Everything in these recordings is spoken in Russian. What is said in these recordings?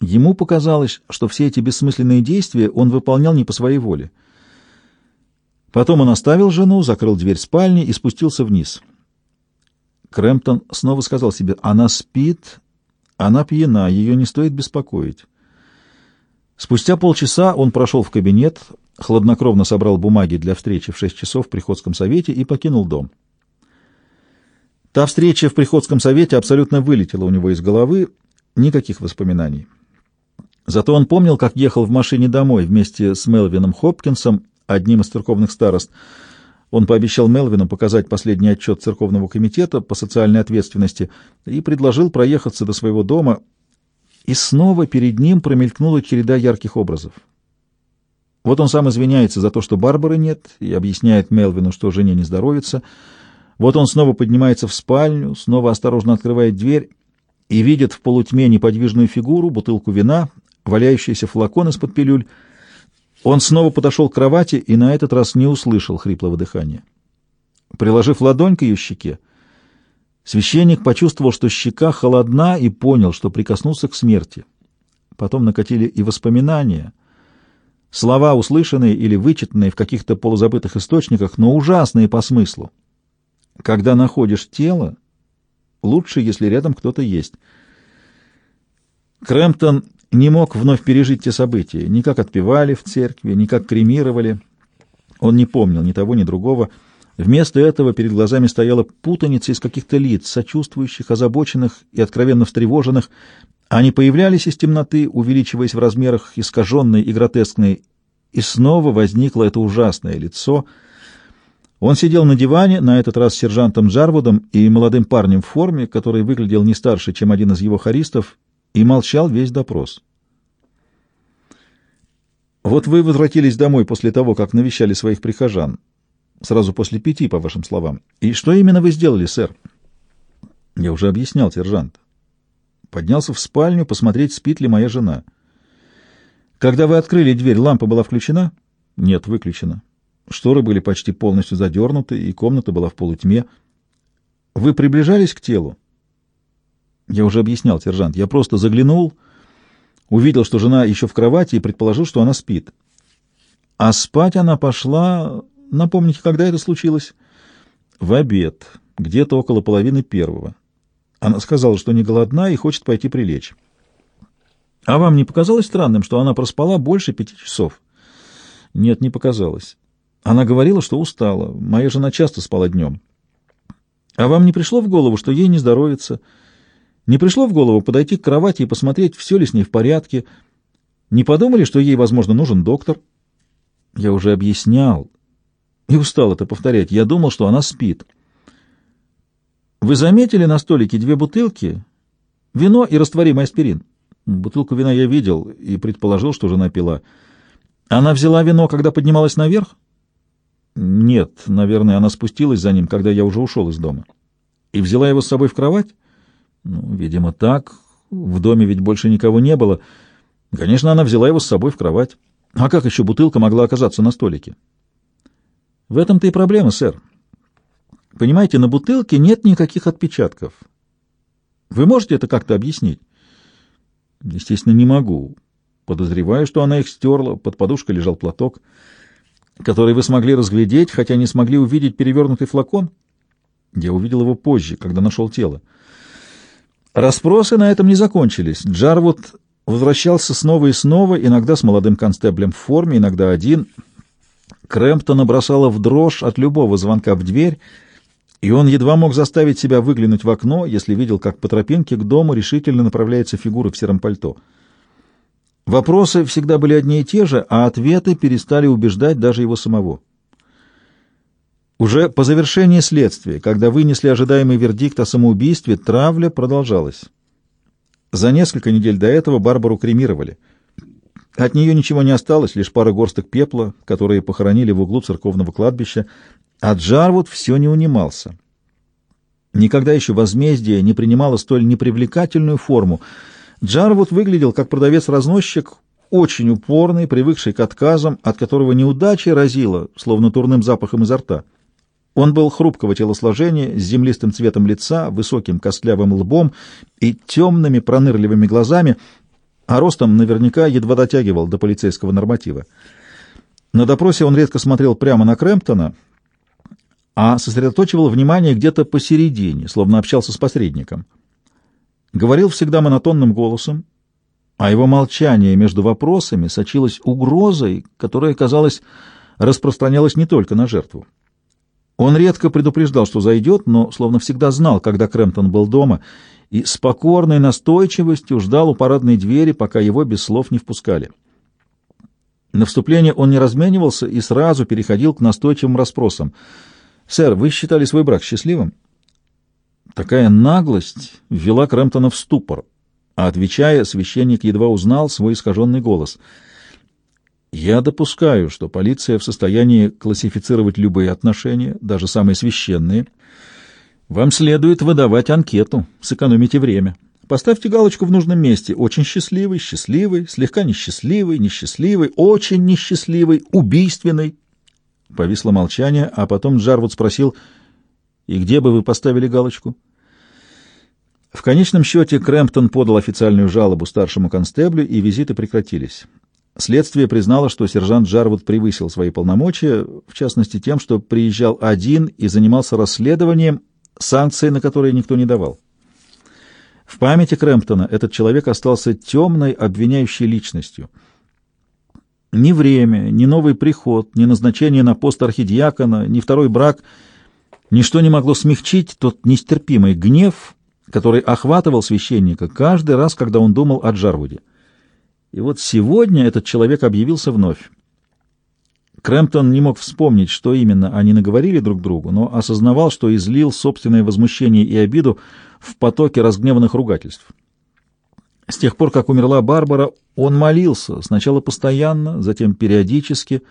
Ему показалось, что все эти бессмысленные действия он выполнял не по своей воле. Потом он оставил жену, закрыл дверь спальни и спустился вниз. Крэмптон снова сказал себе, она спит, она пьяна, ее не стоит беспокоить. Спустя полчаса он прошел в кабинет, хладнокровно собрал бумаги для встречи в шесть часов в приходском совете и покинул дом. Та встреча в приходском совете абсолютно вылетела у него из головы, никаких воспоминаний. Зато он помнил, как ехал в машине домой вместе с Мелвином Хопкинсом, одним из церковных старост. Он пообещал Мелвину показать последний отчет церковного комитета по социальной ответственности и предложил проехаться до своего дома, и снова перед ним промелькнула череда ярких образов. Вот он сам извиняется за то, что Барбары нет, и объясняет Мелвину, что жене не здоровится. Вот он снова поднимается в спальню, снова осторожно открывает дверь и видит в полутьме неподвижную фигуру, бутылку вина, валяющийся флакон из-под пилюль. Он снова подошел к кровати и на этот раз не услышал хриплого дыхания. Приложив ладонь к ее щеке, священник почувствовал, что щека холодна и понял, что прикоснулся к смерти. Потом накатили и воспоминания, слова, услышанные или вычитанные в каких-то полузабытых источниках, но ужасные по смыслу. Когда находишь тело, лучше, если рядом кто-то есть. Крэмптон не мог вновь пережить те события, ни как отпевали в церкви, ни как кремировали. Он не помнил ни того, ни другого. Вместо этого перед глазами стояла путаница из каких-то лиц, сочувствующих, озабоченных и откровенно встревоженных. Они появлялись из темноты, увеличиваясь в размерах, искаженные и гротескные, и снова возникло это ужасное лицо. Он сидел на диване, на этот раз с сержантом Джарвудом и молодым парнем в форме, который выглядел не старше, чем один из его хористов, и молчал весь допрос. Вот вы возвратились домой после того, как навещали своих прихожан, сразу после пяти, по вашим словам. И что именно вы сделали, сэр? Я уже объяснял, сержант. Поднялся в спальню посмотреть, спит ли моя жена. Когда вы открыли дверь, лампа была включена? Нет, выключена. Шторы были почти полностью задернуты, и комната была в полутьме. Вы приближались к телу? Я уже объяснял, сержант. Я просто заглянул, увидел, что жена еще в кровати, и предположил, что она спит. А спать она пошла... Напомните, когда это случилось? В обед, где-то около половины первого. Она сказала, что не голодна и хочет пойти прилечь. А вам не показалось странным, что она проспала больше пяти часов? Нет, не показалось. Она говорила, что устала. Моя жена часто спала днем. А вам не пришло в голову, что ей не здоровится? Не пришло в голову подойти к кровати и посмотреть, все ли с ней в порядке? Не подумали, что ей, возможно, нужен доктор? Я уже объяснял и устал это повторять. Я думал, что она спит. Вы заметили на столике две бутылки? Вино и растворимый аспирин. Бутылку вина я видел и предположил, что жена пила. Она взяла вино, когда поднималась наверх? Нет, наверное, она спустилась за ним, когда я уже ушел из дома. И взяла его с собой в кровать? Ну, видимо, так. В доме ведь больше никого не было. Конечно, она взяла его с собой в кровать. А как еще бутылка могла оказаться на столике? В этом-то и проблема, сэр. Понимаете, на бутылке нет никаких отпечатков. Вы можете это как-то объяснить? Естественно, не могу. Подозреваю, что она их стерла. Под подушкой лежал платок, который вы смогли разглядеть, хотя не смогли увидеть перевернутый флакон. Я увидел его позже, когда нашел тело. Расспросы на этом не закончились. Джарвуд возвращался снова и снова, иногда с молодым констеблем в форме, иногда один. Крэмптона бросала в дрожь от любого звонка в дверь, и он едва мог заставить себя выглянуть в окно, если видел, как по тропинке к дому решительно направляется фигура в сером пальто. Вопросы всегда были одни и те же, а ответы перестали убеждать даже его самого. Уже по завершении следствия, когда вынесли ожидаемый вердикт о самоубийстве, травля продолжалась. За несколько недель до этого Барбару кремировали. От нее ничего не осталось, лишь пара горсток пепла, которые похоронили в углу церковного кладбища, а Джарвуд все не унимался. Никогда еще возмездие не принимало столь непривлекательную форму. Джарвуд выглядел как продавец-разносчик, очень упорный, привыкший к отказам, от которого неудача разила, словно турным запахом изо рта. Он был хрупкого телосложения, с землистым цветом лица, высоким костлявым лбом и темными пронырливыми глазами. а ростом наверняка едва дотягивал до полицейского норматива. На допросе он редко смотрел прямо на Крэмптона, а сосредоточивал внимание где-то посередине, словно общался с посредником. Говорил всегда монотонным голосом, а его молчание между вопросами сочилось угрозой, которая, казалось, распространялась не только на жертву. Он редко предупреждал, что зайдет, но словно всегда знал, когда Крэмптон был дома, и с покорной настойчивостью ждал у парадной двери, пока его без слов не впускали. На вступление он не разменивался и сразу переходил к настойчивым расспросам. «Сэр, вы считали свой брак счастливым?» Такая наглость ввела Крэмптона в ступор, а, отвечая, священник едва узнал свой искаженный голос — я допускаю, что полиция в состоянии классифицировать любые отношения, даже самые священные. Вам следует выдавать анкету, сэкономите время. Поставьте галочку в нужном месте. Очень счастливый, счастливый, слегка несчастливый, несчастливый, очень несчастливый, убийственный. Повисло молчание, а потом Джарвуд спросил, «И где бы вы поставили галочку?» В конечном счете Крэмптон подал официальную жалобу старшему констеблю, и визиты прекратились. Следствие признало, что сержант Джарвуд превысил свои полномочия, в частности тем, что приезжал один и занимался расследованием, санкции на которые никто не давал. В памяти Крэмптона этот человек остался темной, обвиняющей личностью. Ни время, ни новый приход, ни назначение на пост архидиакона, ни второй брак — ничто не могло смягчить тот нестерпимый гнев, который охватывал священника каждый раз, когда он думал о Джарвуде. И вот сегодня этот человек объявился вновь. Крэмптон не мог вспомнить, что именно они наговорили друг другу, но осознавал, что излил собственное возмущение и обиду в потоке разгневанных ругательств. С тех пор, как умерла Барбара, он молился, сначала постоянно, затем периодически,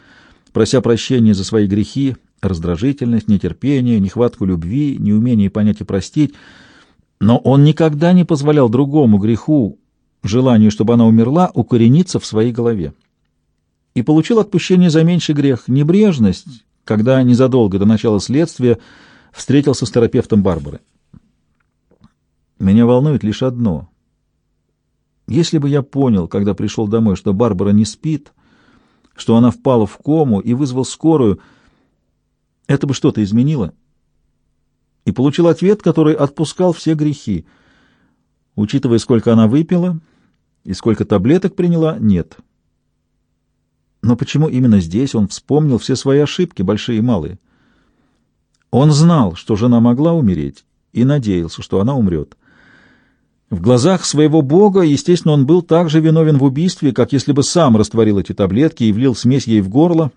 прося прощения за свои грехи, раздражительность, нетерпение, нехватку любви, неумение понять и простить, но он никогда не позволял другому греху, желанию, чтобы она умерла, укорениться в своей голове. И получил отпущение за меньший грех, небрежность, когда незадолго до начала следствия встретился с терапевтом Барбары. Меня волнует лишь одно. Если бы я понял, когда пришел домой, что Барбара не спит, что она впала в кому и вызвал скорую, это бы что-то изменило. И получил ответ, который отпускал все грехи. Учитывая, сколько она выпила, и сколько таблеток приняла, нет. Но почему именно здесь он вспомнил все свои ошибки, большие и малые? Он знал, что жена могла умереть, и надеялся, что она умрет. В глазах своего Бога, естественно, он был так же виновен в убийстве, как если бы сам растворил эти таблетки и влил смесь ей в горло,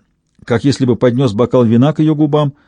как если бы поднес бокал вина к ее губам —